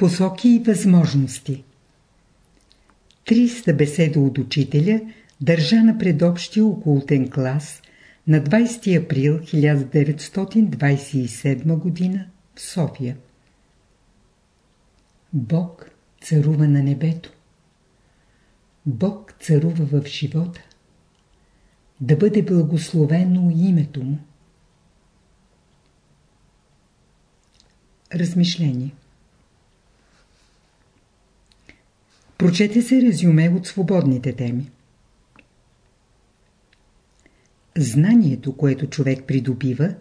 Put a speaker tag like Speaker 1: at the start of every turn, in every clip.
Speaker 1: Посоки и възможности 300 беседа от учителя държа на предобщия окултен клас на 20 април 1927 г. в София. Бог царува на небето. Бог царува в живота. Да бъде благословено името му. Размишление Прочете се резюме от свободните теми. Знанието, което човек придобива,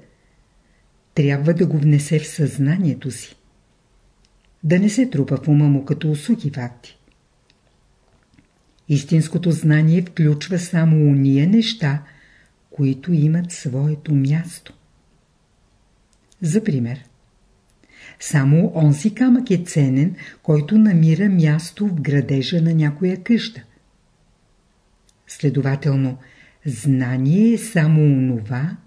Speaker 1: трябва да го внесе в съзнанието си. Да не се трупа в ума му като сухи факти. Истинското знание включва само уния неща, които имат своето място. За пример, само онзи камък е ценен, който намира място в градежа на някоя къща. Следователно, знание е само онова,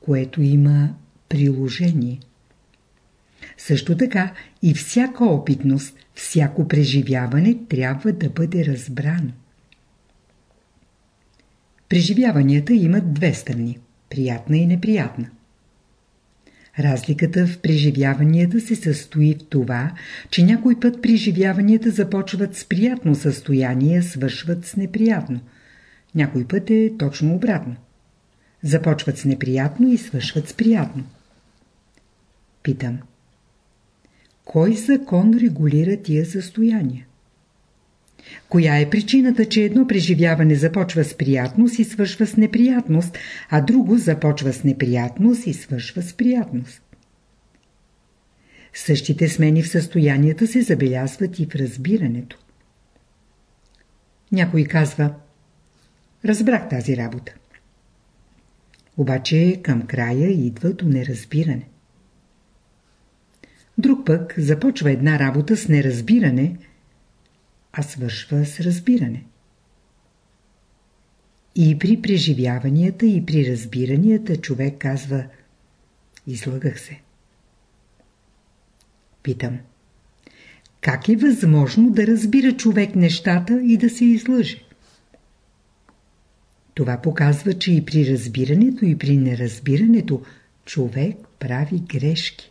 Speaker 1: което има приложение. Също така и всяка опитност, всяко преживяване трябва да бъде разбрано. Преживяванията имат две страни – приятна и неприятна. Разликата в преживяванията се състои в това, че някой път преживяванията започват с приятно състояние, свършват с неприятно. Някой път е точно обратно. Започват с неприятно и свършват с приятно. Питам. Кой закон регулира тия състояния? Коя е причината, че едно преживяване започва с приятност и свършва с неприятност, а друго започва с неприятност и свършва с приятност? Същите смени в състоянията се забелязват и в разбирането. Някой казва Разбрах тази работа. Обаче към края идва до неразбиране. Друг пък започва една работа с неразбиране – а свършва с разбиране. И при преживяванията, и при разбиранията човек казва Излагах се. Питам. Как е възможно да разбира човек нещата и да се излъже? Това показва, че и при разбирането, и при неразбирането човек прави грешки.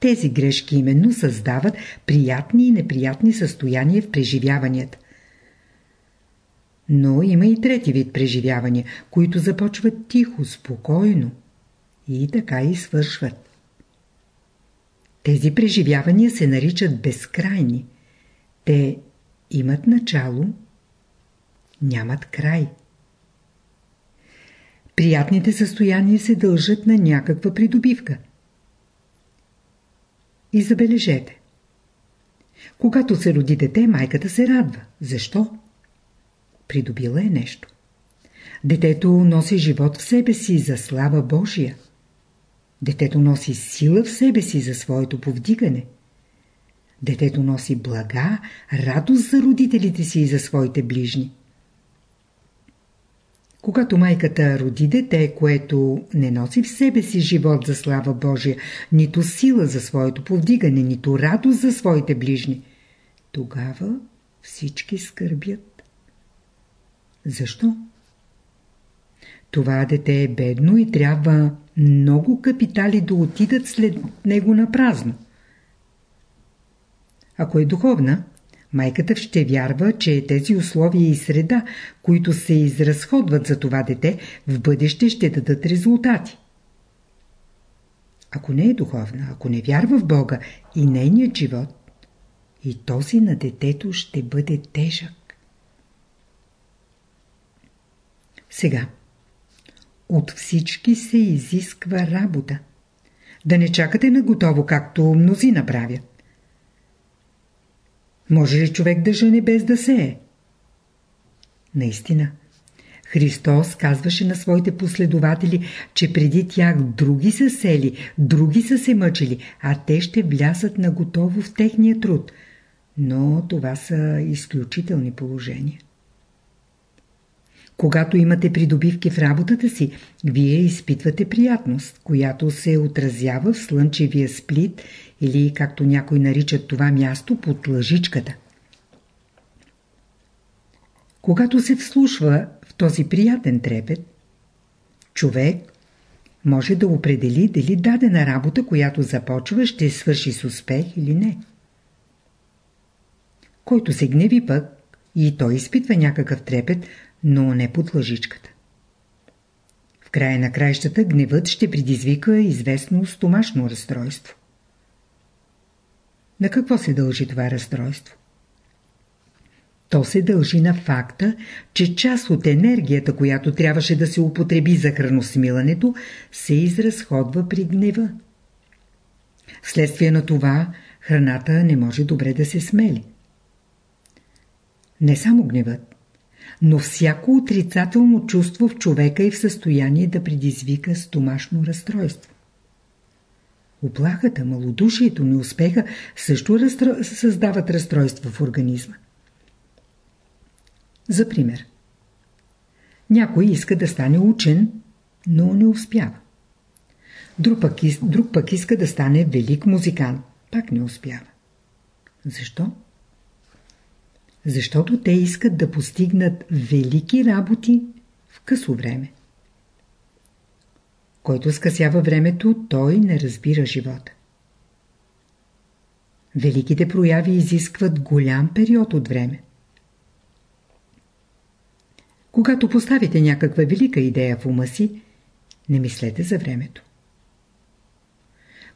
Speaker 1: Тези грешки именно създават приятни и неприятни състояния в преживяванията. Но има и трети вид преживявания, които започват тихо, спокойно и така и свършват. Тези преживявания се наричат безкрайни. Те имат начало, нямат край. Приятните състояния се дължат на някаква придобивка – и забележете. Когато се роди дете, майката се радва. Защо? Придобила е нещо. Детето носи живот в себе си за слава Божия. Детето носи сила в себе си за своето повдигане. Детето носи блага, радост за родителите си и за своите ближни. Когато майката роди дете, което не носи в себе си живот за слава Божия, нито сила за своето повдигане, нито радост за своите ближни, тогава всички скърбят. Защо? Това дете е бедно и трябва много капитали да отидат след него на празно. Ако е духовна, Майката ще вярва, че тези условия и среда, които се изразходват за това дете, в бъдеще ще дадат резултати. Ако не е духовна, ако не вярва в Бога и нейният живот, и този на детето ще бъде тежък. Сега, от всички се изисква работа. Да не чакате на готово, както мнози направят. Може ли човек да жени без да сее? Наистина. Христос казваше на своите последователи, че преди тях други са сели, други са се мъчили, а те ще влязат на готово в техния труд. Но това са изключителни положения. Когато имате придобивки в работата си, вие изпитвате приятност, която се отразява в слънчевия сплит или както някой наричат това място под лъжичката. Когато се вслушва в този приятен трепет, човек може да определи дали дадена работа, която започва, ще свърши с успех или не. Който се гневи пък, и той изпитва някакъв трепет, но не под лъжичката. В края на краищата гневът ще предизвика известно стомашно разстройство. На какво се дължи това разстройство? То се дължи на факта, че част от енергията, която трябваше да се употреби за храносмилането, се изразходва при гнева. Вследствие на това, храната не може добре да се смели. Не само гневът, но всяко отрицателно чувство в човека е в състояние да предизвика стомашно разстройство. Оплахата, малодушието, неуспеха също разстро... създават разстройство в организма. За пример. Някой иска да стане учен, но не успява. Друг пък, друг пък иска да стане велик музикант, пак не успява. Защо? Защото те искат да постигнат велики работи в късо време. Който скъсява времето, той не разбира живота. Великите прояви изискват голям период от време. Когато поставите някаква велика идея в ума си, не мислете за времето.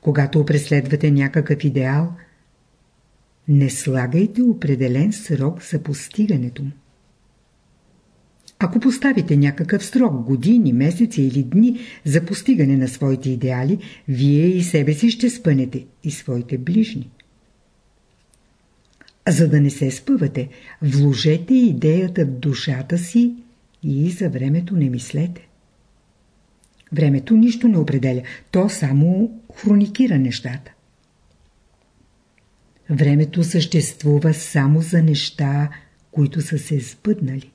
Speaker 1: Когато преследвате някакъв идеал, не слагайте определен срок за постигането му. Ако поставите някакъв срок, години, месеци или дни за постигане на своите идеали, вие и себе си ще спънете и своите ближни. За да не се спъвате, вложете идеята в душата си и за времето не мислете. Времето нищо не определя, то само хроникира нещата. Времето съществува само за неща, които са се сбъднали.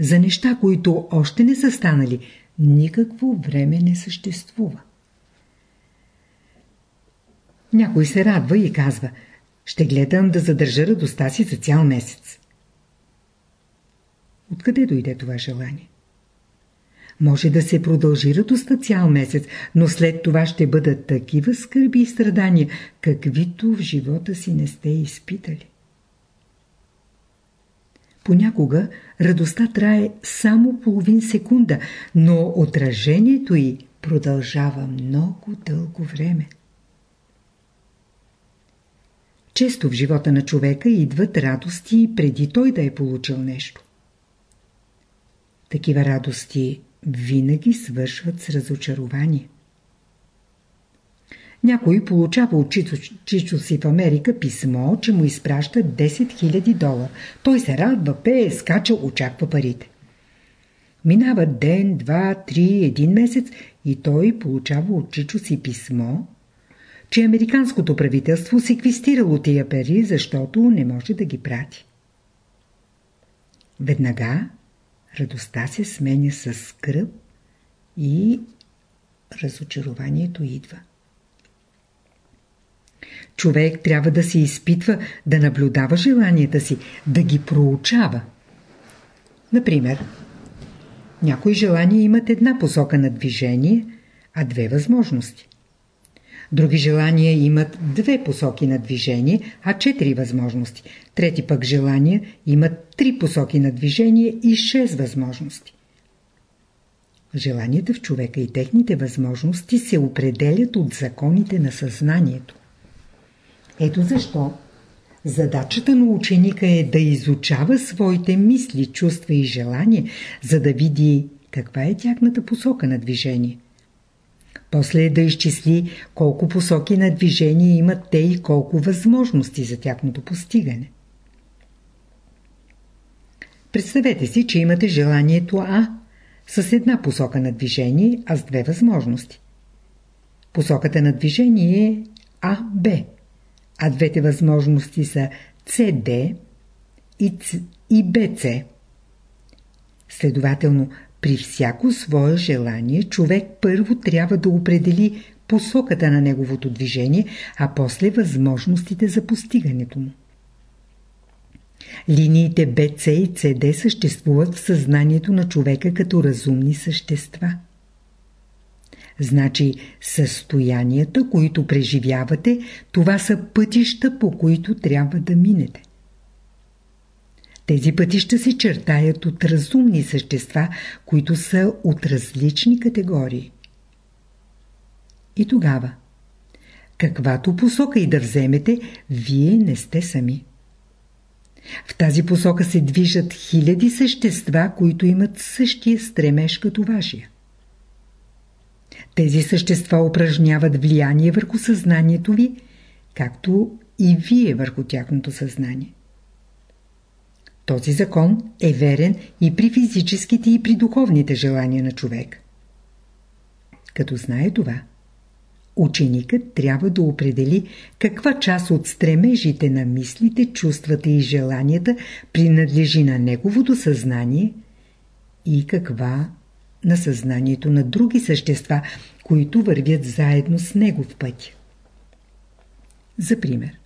Speaker 1: За неща, които още не са станали, никакво време не съществува. Някой се радва и казва, ще гледам да задържа радостта си за цял месец. Откъде дойде това желание? Може да се продължи радостта цял месец, но след това ще бъдат такива скърби и страдания, каквито в живота си не сте изпитали. Понякога радостта трае само половин секунда, но отражението й продължава много дълго време. Често в живота на човека идват радости преди той да е получил нещо. Такива радости винаги свършват с разочарование. Някой получава от Чичо, Чичо си в Америка писмо, че му изпраща 10 000 долара. Той се радва, пее, скача, очаква парите. Минава ден, два, три, един месец и той получава от Чичо си писмо, че американското правителство секвестирало тия пари, защото не може да ги прати. Веднага радостта се сменя с скръп и разочарованието идва. Човек трябва да се изпитва, да наблюдава желанията си, да ги проучава. Например, някои желания имат една посока на движение, а две възможности. Други желания имат две посоки на движение, а четири възможности. Трети пък желания имат три посоки на движение и шест възможности. Желанията в човека и техните възможности се определят от законите на съзнанието. Ето защо задачата на ученика е да изучава своите мисли, чувства и желания, за да види каква е тяхната посока на движение. После е да изчисли колко посоки на движение имат те и колко възможности за тяхното постигане. Представете си, че имате желанието А с една посока на движение, а с две възможности. Посоката на движение е АБ, а двете възможности са CD и, и BC. Следователно, при всяко свое желание човек първо трябва да определи посоката на неговото движение, а после възможностите за постигането му. Линиите BC и CD съществуват в съзнанието на човека като разумни същества. Значи състоянията, които преживявате, това са пътища, по които трябва да минете. Тези пътища се чертаят от разумни същества, които са от различни категории. И тогава, каквато посока и да вземете, вие не сте сами. В тази посока се движат хиляди същества, които имат същия стремеж като вашия. Тези същества упражняват влияние върху съзнанието ви, както и вие върху тяхното съзнание. Този закон е верен и при физическите и при духовните желания на човек. Като знае това, ученикът трябва да определи каква част от стремежите на мислите, чувствата и желанията принадлежи на неговото съзнание и каква на съзнанието на други същества, които вървят заедно с него в пътя. За пример.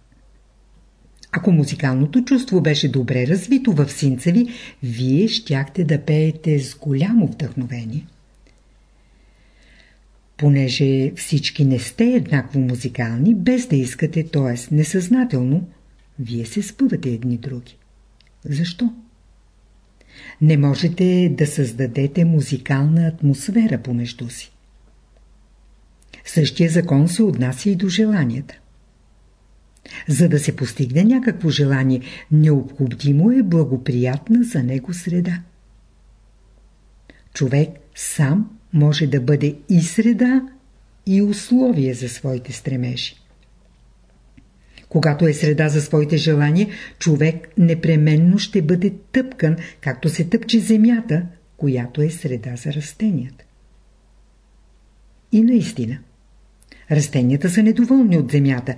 Speaker 1: Ако музикалното чувство беше добре развито в синца ви, вие щяхте да пеете с голямо вдъхновение. Понеже всички не сте еднакво музикални, без да искате, т.е. несъзнателно, вие се спъвате едни други. Защо? Не можете да създадете музикална атмосфера помежду си. Същия закон се отнася и до желанията. За да се постигне някакво желание, необходимо е благоприятна за него среда. Човек сам може да бъде и среда, и условие за своите стремежи. Когато е среда за своите желания, човек непременно ще бъде тъпкан, както се тъпче земята, която е среда за растенията. И наистина, растенията са недоволни от земята,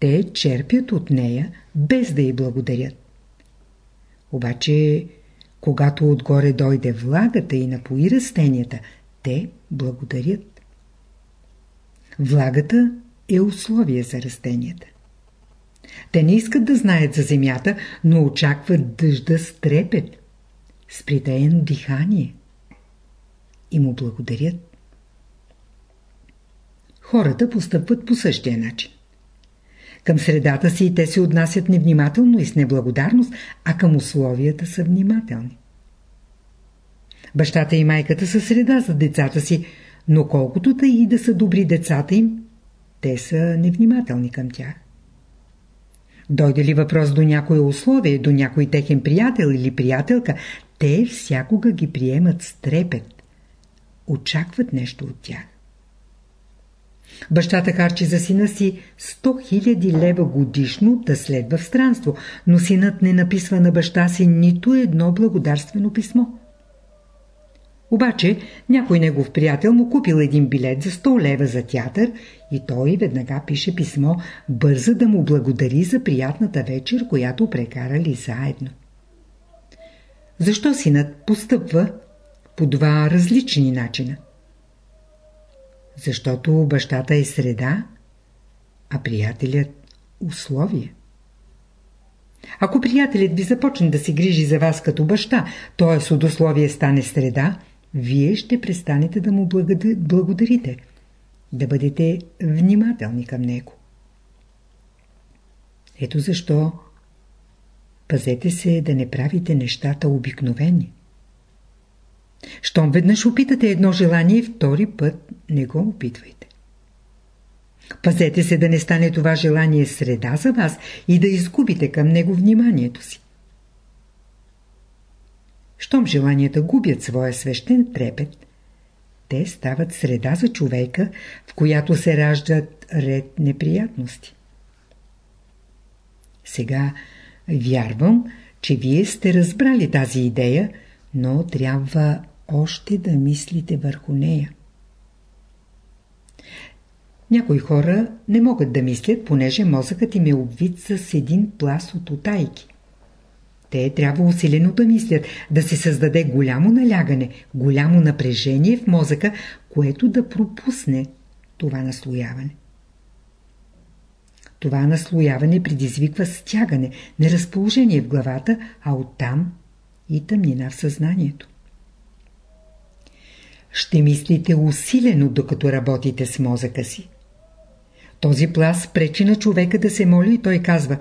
Speaker 1: те черпят от нея, без да й благодарят. Обаче, когато отгоре дойде влагата и напои растенията, те благодарят. Влагата е условие за растенията. Те не искат да знаят за земята, но очакват дъжда с трепет, с притаено дихание. И му благодарят. Хората постъпват по същия начин. Към средата си те се отнасят невнимателно и с неблагодарност, а към условията са внимателни. Бащата и майката са среда за децата си, но колкото да и да са добри децата им, те са невнимателни към тях. Дойде ли въпрос до някое условие, до някой техен приятел или приятелка, те всякога ги приемат с трепет. Очакват нещо от тях. Бащата харчи за сина си 100 000 лева годишно да следва в странство, но синът не написва на баща си нито едно благодарствено писмо. Обаче някой негов приятел му купил един билет за 100 лева за театър и той веднага пише писмо, бърза да му благодари за приятната вечер, която прекарали заедно. Защо синът постъпва по два различни начина? Защото бащата е среда, а приятелят – условие. Ако приятелят ви започне да се грижи за вас като баща, т.е. от условие стане среда, вие ще престанете да му благодарите, да бъдете внимателни към него. Ето защо пазете се да не правите нещата обикновени. Щом веднъж опитате едно желание, втори път не го опитвайте. Пазете се да не стане това желание среда за вас и да изгубите към него вниманието си. Щом желанията губят своя свещен трепет, те стават среда за човека, в която се раждат ред неприятности. Сега вярвам, че вие сте разбрали тази идея, но трябва още да мислите върху нея. Някои хора не могат да мислят, понеже мозъкът им е обвит с един плас от отайки. Те трябва усилено да мислят, да се създаде голямо налягане, голямо напрежение в мозъка, което да пропусне, това наслояване. Това наслояване предизвиква стягане, неразположение в главата, а оттам и тъмнина в съзнанието. Ще мислите усилено, докато работите с мозъка си. Този плас пречи на човека да се моли и той казва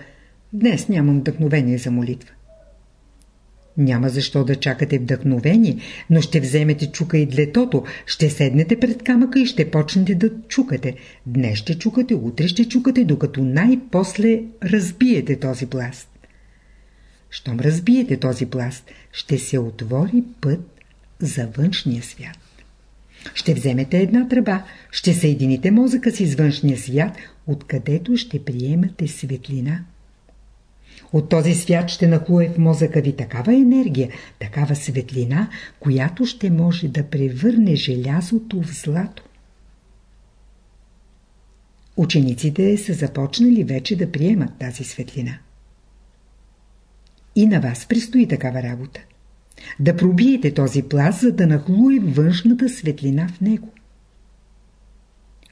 Speaker 1: «Днес нямам вдъхновение за молитва». Няма защо да чакате вдъхновение, но ще вземете чука и длетото, ще седнете пред камъка и ще почнете да чукате. Днес ще чукате, утре ще чукате, докато най-после разбиете този пласт. Щом разбиете този пласт, ще се отвори път за външния свят. Ще вземете една тръба, ще съедините мозъка си с външния свят, откъдето ще приемате светлина. От този свят ще нахлуе в мозъка ви такава енергия, такава светлина, която ще може да превърне желязото в злато. Учениците са започнали вече да приемат тази светлина. И на вас предстои такава работа. Да пробиете този пласт, за да нахлуе външната светлина в него.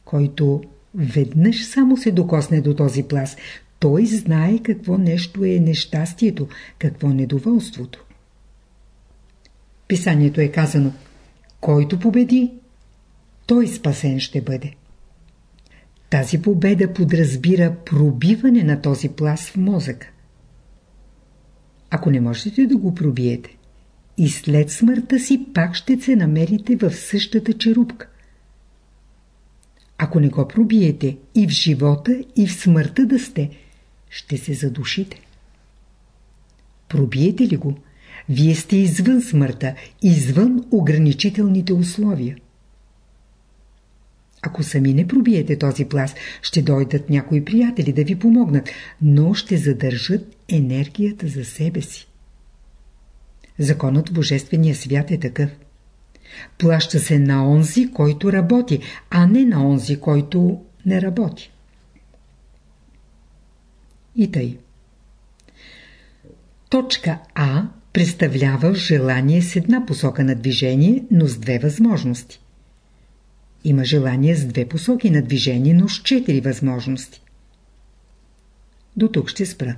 Speaker 1: Който веднъж само се докосне до този пласт, той знае какво нещо е нещастието, какво недоволството. Писанието е казано Който победи, той спасен ще бъде. Тази победа подразбира пробиване на този пласт в мозъка. Ако не можете да го пробиете, и след смъртта си пак ще се намерите в същата черупка. Ако не го пробиете и в живота, и в смъртта да сте – ще се задушите. Пробиете ли го, вие сте извън смъртта, извън ограничителните условия. Ако сами не пробиете този пласт, ще дойдат някои приятели да ви помогнат, но ще задържат енергията за себе си. Законът в Божествения свят е такъв. Плаща се на онзи, който работи, а не на онзи, който не работи. И тъй. Точка А представлява желание с една посока на движение, но с две възможности. Има желание с две посоки на движение, но с четири възможности. До тук ще спра.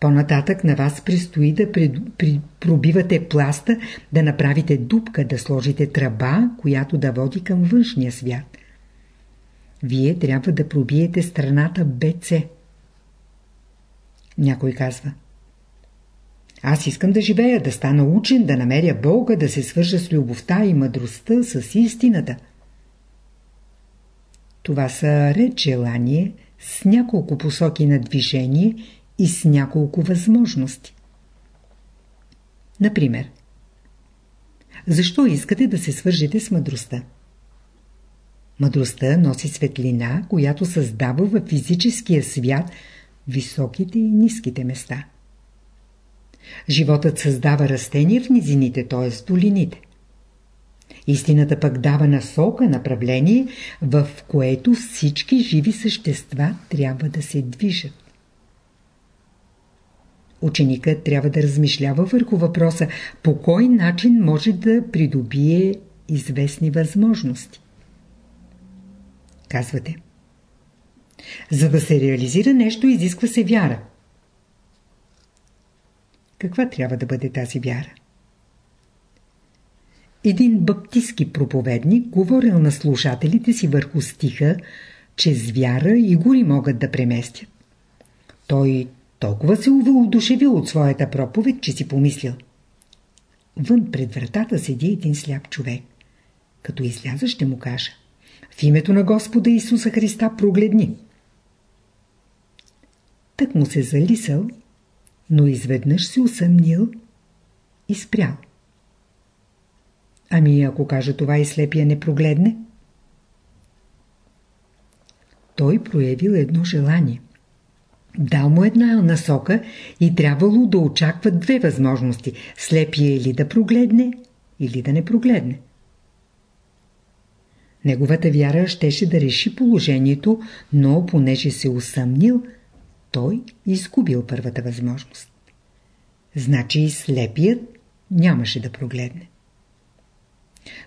Speaker 1: По-нататък на вас предстои да пред, при, пробивате пласта, да направите дупка, да сложите тръба, която да води към външния свят. Вие трябва да пробиете страната БЦ. Някой казва. Аз искам да живея, да стана учен, да намеря Бога, да се свържа с любовта и мъдростта, с истината. Това са ред желание с няколко посоки на движение и с няколко възможности. Например, защо искате да се свържете с мъдростта? Мъдростта носи светлина, която създава във физическия свят – високите и ниските места. Животът създава растения в низините, т.е. долините. Истината пък дава насока, направление, в което всички живи същества трябва да се движат. Ученикът трябва да размишлява върху въпроса по кой начин може да придобие известни възможности. Казвате – за да се реализира нещо, изисква се вяра. Каква трябва да бъде тази вяра? Един баптистски проповедник говорил на слушателите си върху стиха, че с вяра и гори могат да преместят. Той толкова се увълдушевил от своята проповед, че си помислил. Вън пред вратата седи един сляп човек. Като изляза ще му кажа. В името на Господа Исуса Христа прогледни. Тък му се залисал, но изведнъж се усъмнил и спрял. Ами ако каже това и слепия не прогледне? Той проявил едно желание. Дал му една насока и трябвало да очаква две възможности. Слепия или да прогледне, или да не прогледне. Неговата вяра щеше да реши положението, но понеже се усъмнил – той изгубил първата възможност. Значи слепият нямаше да прогледне.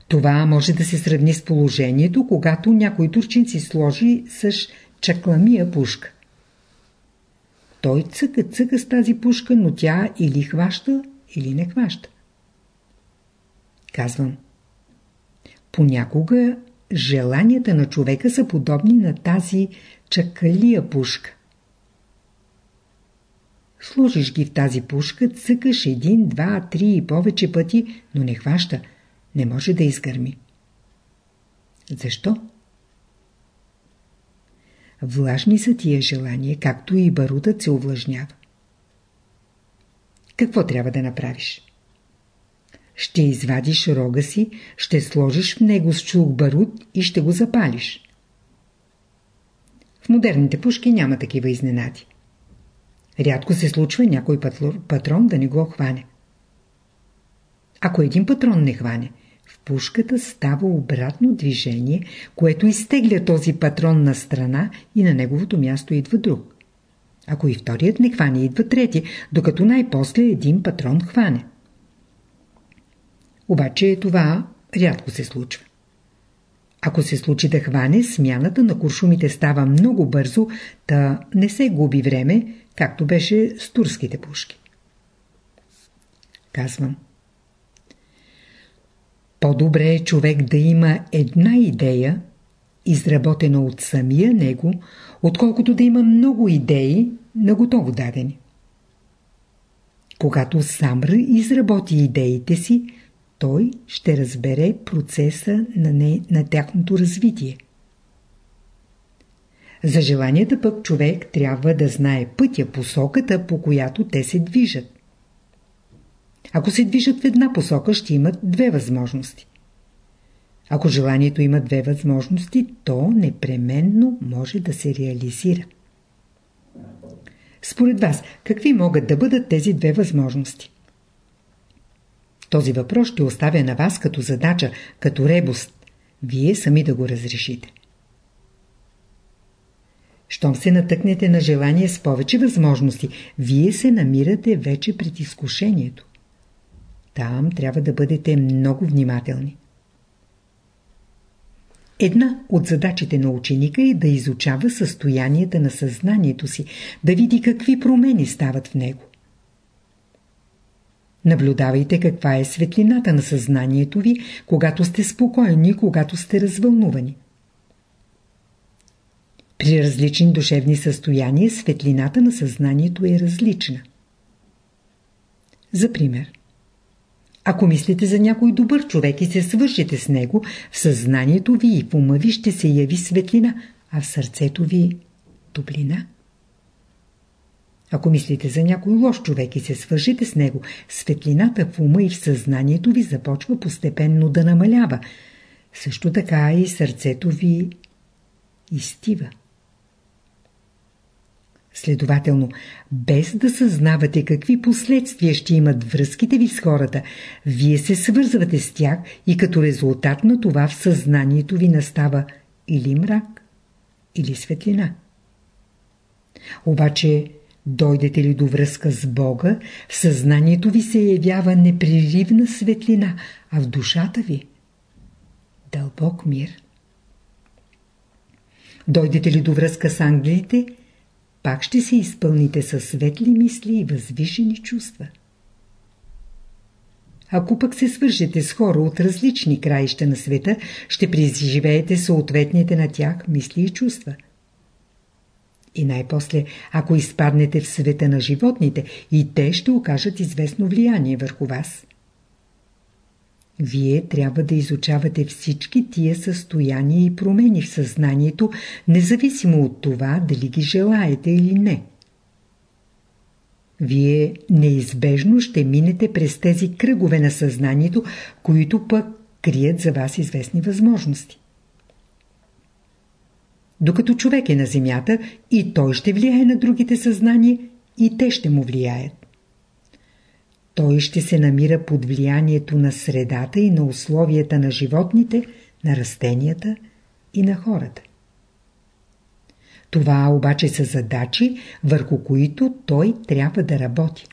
Speaker 1: Това може да се сравни с положението, когато някой турчин си сложи с чакламия пушка. Той цъка цъка с тази пушка, но тя или хваща, или не хваща. Казвам. Понякога желанията на човека са подобни на тази чакалия пушка. Сложиш ги в тази пушка, цъкаш един, два, три и повече пъти, но не хваща. Не може да изгърми. Защо? Влажни са тия желания, както и барутът се увлажнява. Какво трябва да направиш? Ще извадиш рога си, ще сложиш в него с чулк барут и ще го запалиш. В модерните пушки няма такива изненади. Рядко се случва някой патрон да не го хване. Ако един патрон не хване, в пушката става обратно движение, което изтегля този патрон на страна и на неговото място идва друг. Ако и вторият не хване, идва трети, докато най-после един патрон хване. Обаче това рядко се случва. Ако се случи да хване, смяната на куршумите става много бързо, та не се губи време, както беше с турските пушки. Казвам. По-добре е човек да има една идея, изработена от самия него, отколкото да има много идеи, наготово дадени. Когато сам изработи идеите си, той ще разбере процеса на, не, на тяхното развитие. За желанията пък човек трябва да знае пътя, посоката, по която те се движат. Ако се движат в една посока, ще имат две възможности. Ако желанието има две възможности, то непременно може да се реализира. Според вас, какви могат да бъдат тези две възможности? Този въпрос ще оставя на вас като задача, като ребост. Вие сами да го разрешите. Щом се натъкнете на желание с повече възможности, вие се намирате вече пред изкушението. Там трябва да бъдете много внимателни. Една от задачите на ученика е да изучава състоянията на съзнанието си, да види какви промени стават в него. Наблюдавайте каква е светлината на съзнанието ви, когато сте спокойни, когато сте развълнувани. При различни душевни състояния светлината на съзнанието е различна. За пример, ако мислите за някой добър човек и се свършите с него, в съзнанието ви и в ума ви ще се яви светлина, а в сърцето ви – топлина. Ако мислите за някой лош човек и се свържите с него, светлината в ума и в съзнанието ви започва постепенно да намалява. Също така и сърцето ви изтива. Следователно, без да съзнавате какви последствия ще имат връзките ви с хората, вие се свързвате с тях и като резултат на това в съзнанието ви настава или мрак, или светлина. Обаче, дойдете ли до връзка с Бога, в съзнанието ви се явява непреривна светлина, а в душата ви – дълбок мир. Дойдете ли до връзка с ангелите – пак ще се изпълните със светли мисли и възвишени чувства. Ако пък се свържете с хора от различни краища на света, ще преживеете съответните на тях мисли и чувства. И най-после, ако изпаднете в света на животните, и те ще окажат известно влияние върху вас. Вие трябва да изучавате всички тия състояния и промени в съзнанието, независимо от това дали ги желаете или не. Вие неизбежно ще минете през тези кръгове на съзнанието, които пък крият за вас известни възможности. Докато човек е на земята, и той ще влияе на другите съзнания, и те ще му влияят той ще се намира под влиянието на средата и на условията на животните, на растенията и на хората. Това обаче са задачи, върху които той трябва да работи.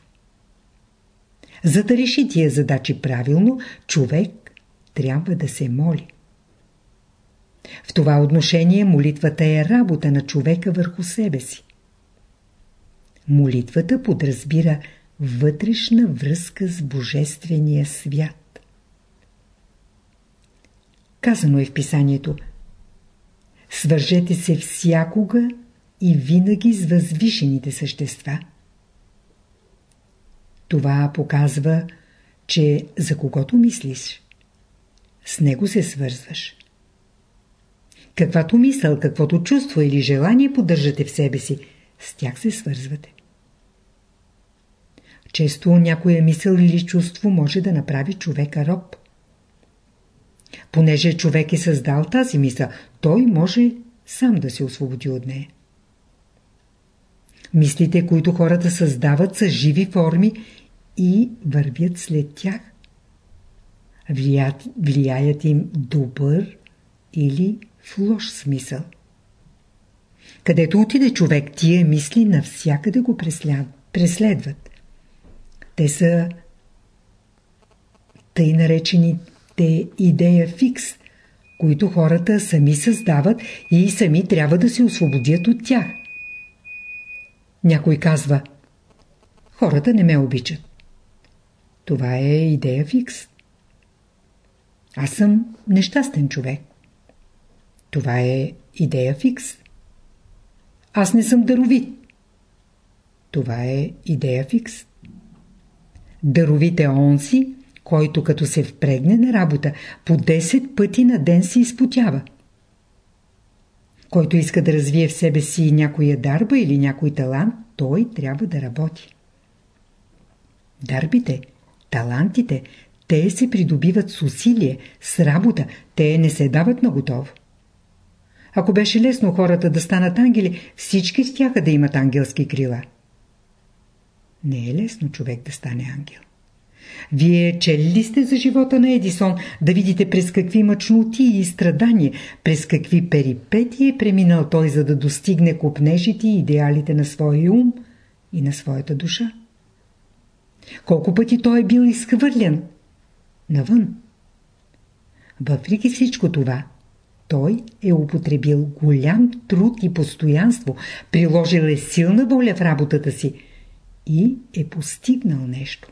Speaker 1: За да реши тия задачи правилно, човек трябва да се моли. В това отношение молитвата е работа на човека върху себе си. Молитвата подразбира вътрешна връзка с Божествения свят. Казано е в писанието Свържете се всякога и винаги с възвишените същества. Това показва, че за когото мислиш, с него се свързваш. Каквато мисъл, каквото чувство или желание поддържате в себе си, с тях се свързвате. Често някоя мисъл или чувство може да направи човека роб. Понеже човек е създал тази мисъл, той може сам да се освободи от нея. Мислите, които хората създават, са живи форми и вървят след тях. Влияят, им добър или в лош смисъл. Където отиде човек, тия мисли навсякъде го преследват. Те са тъй наречените идея фикс, които хората сами създават и сами трябва да се освободят от тях. Някой казва Хората не ме обичат. Това е идея фикс. Аз съм нещастен човек. Това е идея фикс. Аз не съм даровит. Това е идея фикс. Даровит е онси, който като се впрегне на работа, по 10 пъти на ден се изпотява. Който иска да развие в себе си някоя дарба или някой талант, той трябва да работи. Дарбите, талантите, те се придобиват с усилие, с работа, те не се дават на готово. Ако беше лесно хората да станат ангели, всички щяха да имат ангелски крила. Не е лесно човек да стане ангел. Вие чели ли сте за живота на Едисон, да видите през какви мъчноти и страдания, през какви перипетии е преминал той, за да достигне купнежите и идеалите на своя ум и на своята душа? Колко пъти той е бил изхвърлен? Навън. Въпреки всичко това, той е употребил голям труд и постоянство, приложил е силна воля в работата си и е постигнал нещо.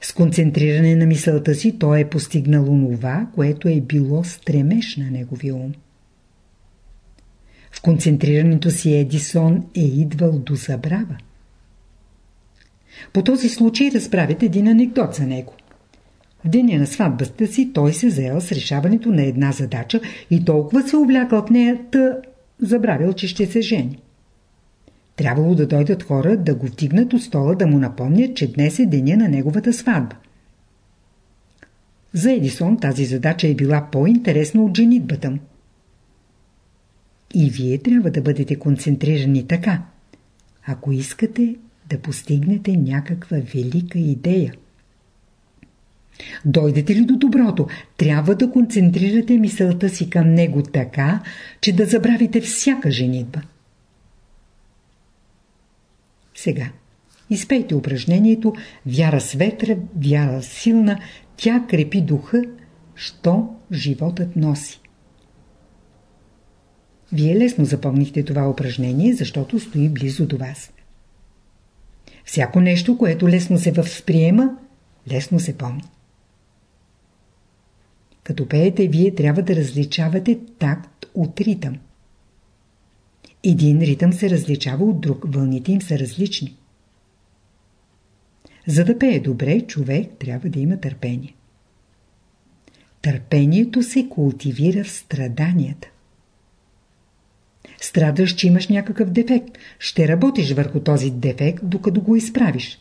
Speaker 1: С концентриране на мисълта си той е постигнал онова, което е било стремеж на неговия ум. В концентрирането си Едисон е идвал до забрава. По този случай разправят един анекдот за него. В деня на сватбата си той се заел с решаването на една задача и толкова се облякал в нея, та забравил, че ще се жени. Трябвало да дойдат хора да го вдигнат от стола да му напомнят, че днес е деня на неговата сватба. За Едисон тази задача е била по-интересна от женитбата му. И вие трябва да бъдете концентрирани така, ако искате да постигнете някаква велика идея. Дойдете ли до доброто, трябва да концентрирате мисълта си към него така, че да забравите всяка женитба. Сега, изпейте упражнението Вяра светра, вяра силна, тя крепи духа, що животът носи. Вие лесно запомнихте това упражнение, защото стои близо до вас. Всяко нещо, което лесно се възприема, лесно се помни. Като пеете, вие трябва да различавате такт от ритъм. Един ритъм се различава от друг, вълните им са различни. За да пее добре, човек трябва да има търпение. Търпението се култивира в страданията. Страдаш, че имаш някакъв дефект. Ще работиш върху този дефект, докато го изправиш.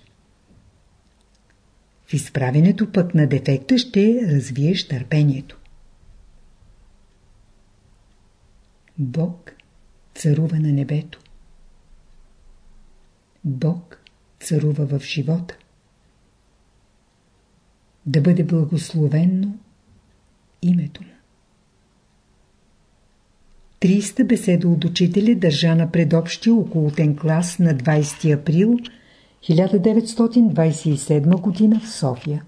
Speaker 1: В изправенето пък на дефекта ще развиеш търпението. Бог царува на небето. Бог царува в живота. Да бъде благословенно името му. 300 беседа от учителя държа на предобщия околотен клас на 20 април 1927 г. в София.